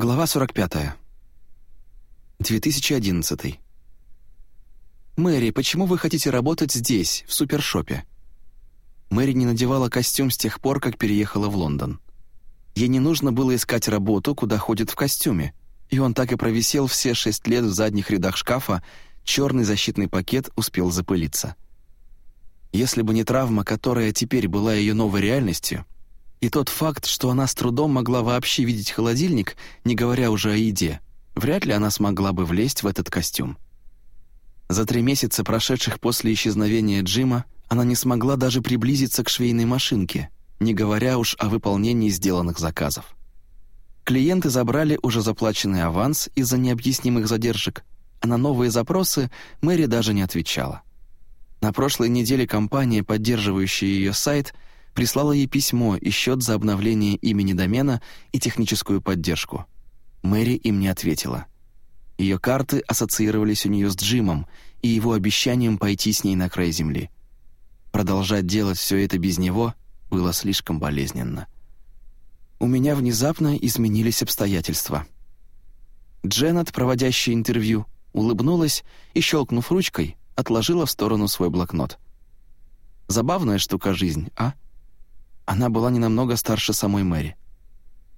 Глава 45. 2011. «Мэри, почему вы хотите работать здесь, в супершопе?» Мэри не надевала костюм с тех пор, как переехала в Лондон. Ей не нужно было искать работу, куда ходит в костюме, и он так и провисел все шесть лет в задних рядах шкафа, черный защитный пакет успел запылиться. Если бы не травма, которая теперь была ее новой реальностью, и тот факт, что она с трудом могла вообще видеть холодильник, не говоря уже о еде, вряд ли она смогла бы влезть в этот костюм. За три месяца, прошедших после исчезновения Джима, она не смогла даже приблизиться к швейной машинке, не говоря уж о выполнении сделанных заказов. Клиенты забрали уже заплаченный аванс из-за необъяснимых задержек, а на новые запросы Мэри даже не отвечала. На прошлой неделе компания, поддерживающая ее сайт, прислала ей письмо и счет за обновление имени домена и техническую поддержку. Мэри им не ответила. Ее карты ассоциировались у нее с Джимом и его обещанием пойти с ней на край земли. Продолжать делать все это без него было слишком болезненно. У меня внезапно изменились обстоятельства. Дженнет, проводящая интервью, улыбнулась и, щелкнув ручкой, отложила в сторону свой блокнот. Забавная штука жизнь, а? Она была не намного старше самой Мэри.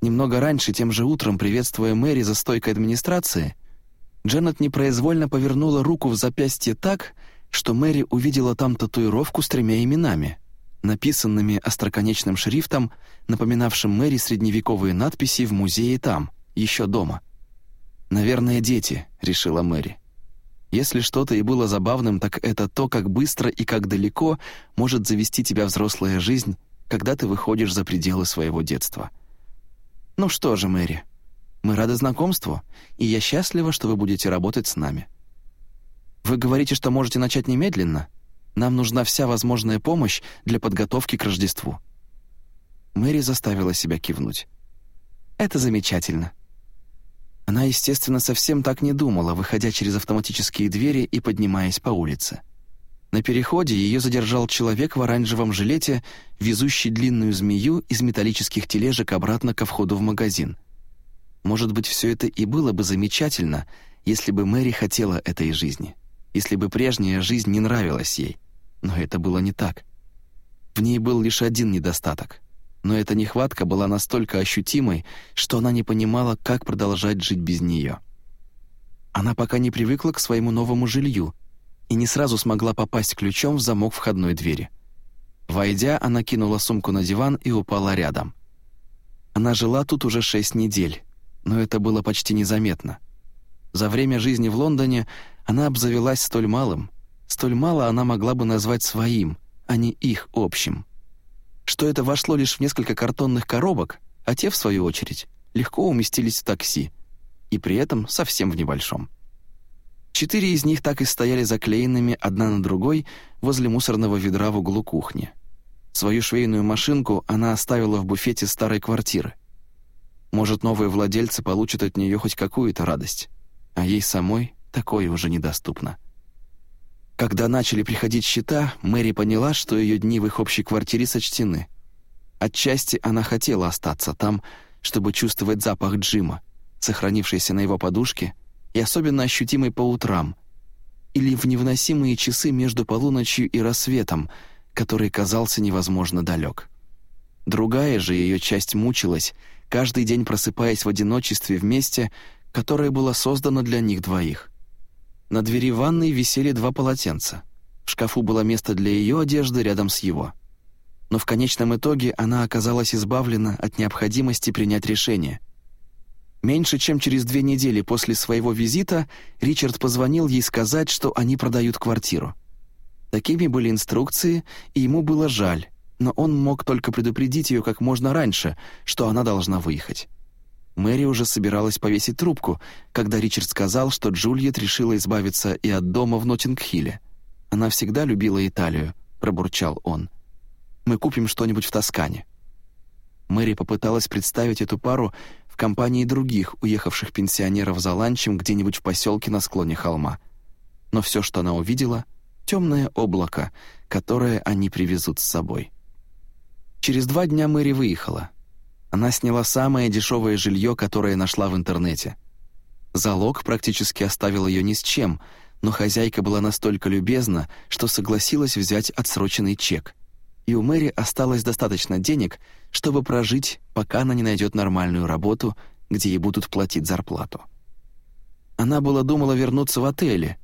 Немного раньше, тем же утром, приветствуя Мэри за стойкой администрации, Дженнет непроизвольно повернула руку в запястье так, что Мэри увидела там татуировку с тремя именами, написанными остроконечным шрифтом, напоминавшим Мэри средневековые надписи в музее там, еще дома. «Наверное, дети», — решила Мэри. Если что-то и было забавным, так это то, как быстро и как далеко может завести тебя взрослая жизнь когда ты выходишь за пределы своего детства. Ну что же, Мэри, мы рады знакомству, и я счастлива, что вы будете работать с нами. Вы говорите, что можете начать немедленно? Нам нужна вся возможная помощь для подготовки к Рождеству». Мэри заставила себя кивнуть. «Это замечательно». Она, естественно, совсем так не думала, выходя через автоматические двери и поднимаясь по улице. На переходе ее задержал человек в оранжевом жилете, везущий длинную змею из металлических тележек обратно ко входу в магазин. Может быть, все это и было бы замечательно, если бы Мэри хотела этой жизни, если бы прежняя жизнь не нравилась ей. Но это было не так. В ней был лишь один недостаток. Но эта нехватка была настолько ощутимой, что она не понимала, как продолжать жить без нее. Она пока не привыкла к своему новому жилью, и не сразу смогла попасть ключом в замок входной двери. Войдя, она кинула сумку на диван и упала рядом. Она жила тут уже шесть недель, но это было почти незаметно. За время жизни в Лондоне она обзавелась столь малым, столь мало она могла бы назвать своим, а не их общим. Что это вошло лишь в несколько картонных коробок, а те, в свою очередь, легко уместились в такси, и при этом совсем в небольшом. Четыре из них так и стояли заклеенными одна на другой возле мусорного ведра в углу кухни. Свою швейную машинку она оставила в буфете старой квартиры. Может, новые владельцы получат от нее хоть какую-то радость, а ей самой такое уже недоступно. Когда начали приходить счета, Мэри поняла, что ее дни в их общей квартире сочтены. Отчасти она хотела остаться там, чтобы чувствовать запах Джима, сохранившийся на его подушке и особенно ощутимый по утрам, или в невыносимые часы между полуночью и рассветом, который казался невозможно далек. Другая же ее часть мучилась, каждый день просыпаясь в одиночестве в месте, которое было создано для них двоих. На двери ванной висели два полотенца. В шкафу было место для ее одежды рядом с его. Но в конечном итоге она оказалась избавлена от необходимости принять решение — Меньше чем через две недели после своего визита Ричард позвонил ей сказать, что они продают квартиру. Такими были инструкции, и ему было жаль, но он мог только предупредить ее как можно раньше, что она должна выехать. Мэри уже собиралась повесить трубку, когда Ричард сказал, что Джульет решила избавиться и от дома в Ноттингхилле. «Она всегда любила Италию», — пробурчал он. «Мы купим что-нибудь в Тоскане». Мэри попыталась представить эту пару компании других уехавших пенсионеров за ланчем где-нибудь в поселке на склоне холма. Но все, что она увидела — темное облако, которое они привезут с собой. Через два дня Мэри выехала. Она сняла самое дешевое жилье, которое нашла в интернете. Залог практически оставил ее ни с чем, но хозяйка была настолько любезна, что согласилась взять отсроченный чек. И у Мэри осталось достаточно денег, чтобы прожить, пока она не найдет нормальную работу, где ей будут платить зарплату. Она была думала вернуться в отеле.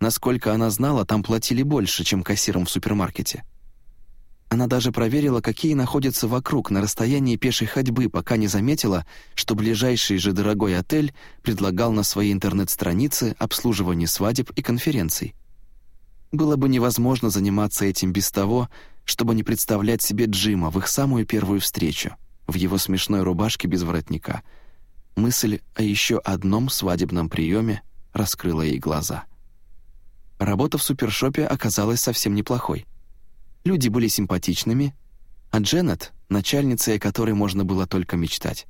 Насколько она знала, там платили больше, чем кассирам в супермаркете. Она даже проверила, какие находятся вокруг на расстоянии пешей ходьбы, пока не заметила, что ближайший же дорогой отель предлагал на своей интернет-странице обслуживание свадеб и конференций. Было бы невозможно заниматься этим без того, чтобы не представлять себе Джима в их самую первую встречу, в его смешной рубашке без воротника. Мысль о еще одном свадебном приеме раскрыла ей глаза. Работа в супершопе оказалась совсем неплохой — Люди были симпатичными, а Дженнет — начальницей, о которой можно было только мечтать.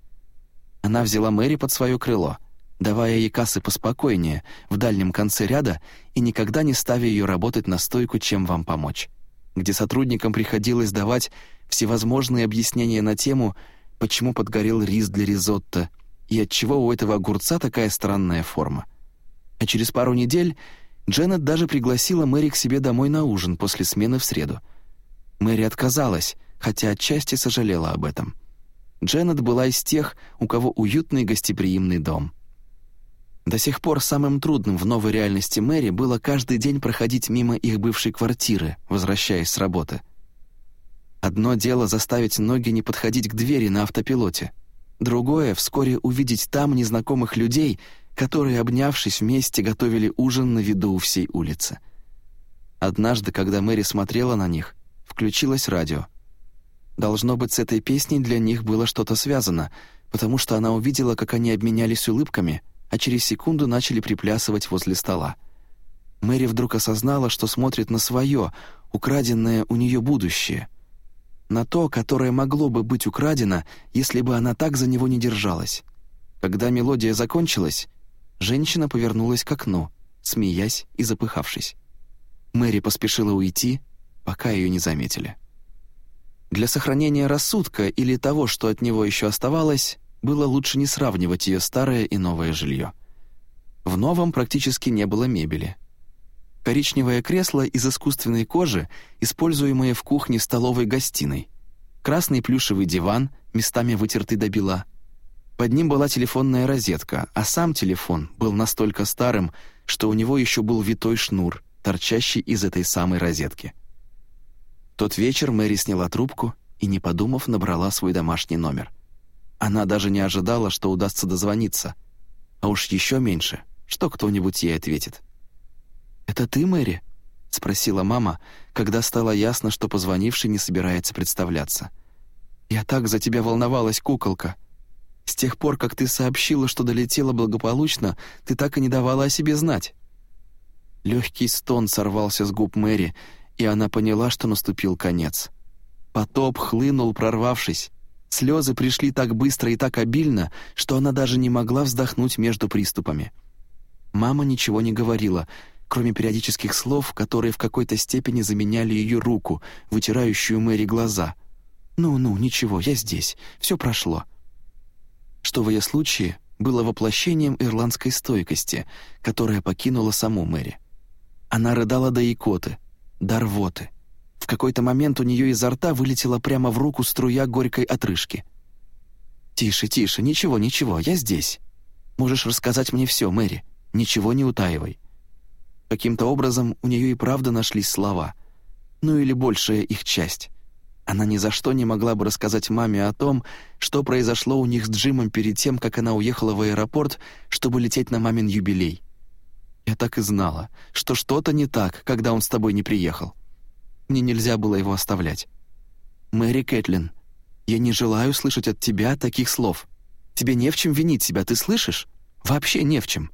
Она взяла Мэри под свое крыло, давая ей кассы поспокойнее, в дальнем конце ряда и никогда не ставя ее работать на стойку «Чем вам помочь», где сотрудникам приходилось давать всевозможные объяснения на тему, почему подгорел рис для ризотто и отчего у этого огурца такая странная форма. А через пару недель Дженнет даже пригласила Мэри к себе домой на ужин после смены в среду — Мэри отказалась, хотя отчасти сожалела об этом. Дженнет была из тех, у кого уютный гостеприимный дом. До сих пор самым трудным в новой реальности Мэри было каждый день проходить мимо их бывшей квартиры, возвращаясь с работы. Одно дело заставить ноги не подходить к двери на автопилоте. Другое — вскоре увидеть там незнакомых людей, которые, обнявшись вместе, готовили ужин на виду у всей улицы. Однажды, когда Мэри смотрела на них, включилось радио. Должно быть, с этой песней для них было что-то связано, потому что она увидела, как они обменялись улыбками, а через секунду начали приплясывать возле стола. Мэри вдруг осознала, что смотрит на свое, украденное у нее будущее. На то, которое могло бы быть украдено, если бы она так за него не держалась. Когда мелодия закончилась, женщина повернулась к окну, смеясь и запыхавшись. Мэри поспешила уйти, пока ее не заметили. Для сохранения рассудка или того, что от него еще оставалось, было лучше не сравнивать ее старое и новое жилье. В новом практически не было мебели. Коричневое кресло из искусственной кожи, используемое в кухне-столовой-гостиной. Красный плюшевый диван, местами вытертый до бела. Под ним была телефонная розетка, а сам телефон был настолько старым, что у него еще был витой шнур, торчащий из этой самой розетки тот вечер Мэри сняла трубку и, не подумав, набрала свой домашний номер. Она даже не ожидала, что удастся дозвониться. А уж еще меньше, что кто-нибудь ей ответит. «Это ты, Мэри?» — спросила мама, когда стало ясно, что позвонивший не собирается представляться. «Я так за тебя волновалась, куколка. С тех пор, как ты сообщила, что долетела благополучно, ты так и не давала о себе знать». Легкий стон сорвался с губ Мэри, и она поняла, что наступил конец. Потоп хлынул, прорвавшись. Слезы пришли так быстро и так обильно, что она даже не могла вздохнуть между приступами. Мама ничего не говорила, кроме периодических слов, которые в какой-то степени заменяли ее руку, вытирающую Мэри глаза. «Ну-ну, ничего, я здесь, все прошло». Что в ее случае было воплощением ирландской стойкости, которая покинула саму Мэри. Она рыдала до икоты — до рвоты. В какой-то момент у нее изо рта вылетела прямо в руку струя горькой отрыжки. «Тише, тише, ничего, ничего, я здесь. Можешь рассказать мне все, Мэри, ничего не утаивай». Каким-то образом у нее и правда нашлись слова. Ну или большая их часть. Она ни за что не могла бы рассказать маме о том, что произошло у них с Джимом перед тем, как она уехала в аэропорт, чтобы лететь на мамин юбилей. Я так и знала, что что-то не так, когда он с тобой не приехал. Мне нельзя было его оставлять. Мэри Кэтлин, я не желаю слышать от тебя таких слов. Тебе не в чем винить себя, ты слышишь? Вообще не в чем.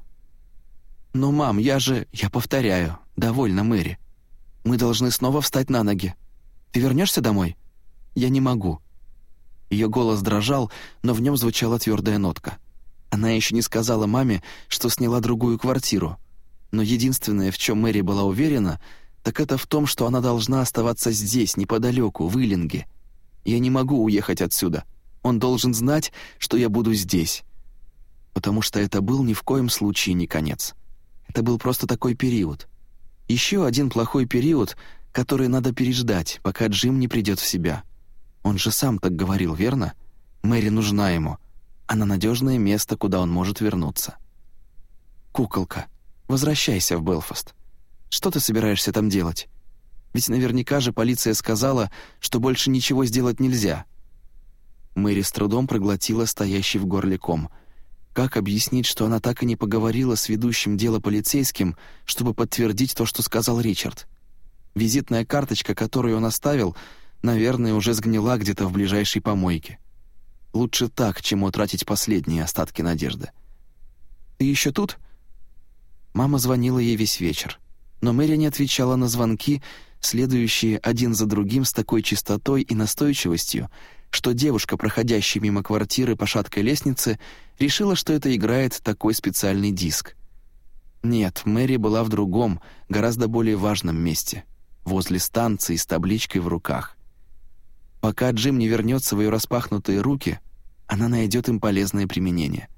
Но, мам, я же... Я повторяю. Довольно, Мэри. Мы должны снова встать на ноги. Ты вернешься домой? Я не могу. Ее голос дрожал, но в нем звучала твердая нотка. Она еще не сказала маме, что сняла другую квартиру, но единственное, в чем Мэри была уверена, так это в том, что она должна оставаться здесь, неподалеку, в Иллинге. Я не могу уехать отсюда. Он должен знать, что я буду здесь. Потому что это был ни в коем случае не конец. Это был просто такой период. Еще один плохой период, который надо переждать, пока Джим не придет в себя. Он же сам так говорил, верно? Мэри нужна ему, а на надежное место, куда он может вернуться. «Куколка, возвращайся в Белфаст. Что ты собираешься там делать? Ведь наверняка же полиция сказала, что больше ничего сделать нельзя». Мэри с трудом проглотила стоящий в горле ком. Как объяснить, что она так и не поговорила с ведущим дело полицейским, чтобы подтвердить то, что сказал Ричард? Визитная карточка, которую он оставил, наверное, уже сгнила где-то в ближайшей помойке. Лучше так, чем утратить последние остатки надежды. «Ты еще тут?» Мама звонила ей весь вечер, но Мэри не отвечала на звонки, следующие один за другим с такой чистотой и настойчивостью, что девушка, проходящая мимо квартиры по шаткой лестнице, решила, что это играет такой специальный диск. Нет, Мэри была в другом, гораздо более важном месте, возле станции с табличкой в руках. Пока Джим не вернется в ее распахнутые руки, она найдет им полезное применение.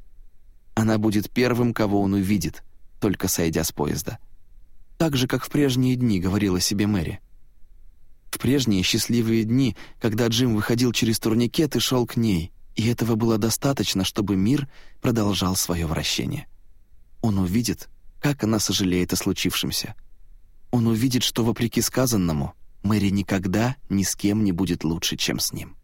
Она будет первым, кого он увидит, только сойдя с поезда. Так же, как в прежние дни, говорила себе Мэри. В прежние счастливые дни, когда Джим выходил через турникет и шел к ней, и этого было достаточно, чтобы мир продолжал свое вращение. Он увидит, как она сожалеет о случившемся. Он увидит, что, вопреки сказанному, Мэри никогда ни с кем не будет лучше, чем с ним.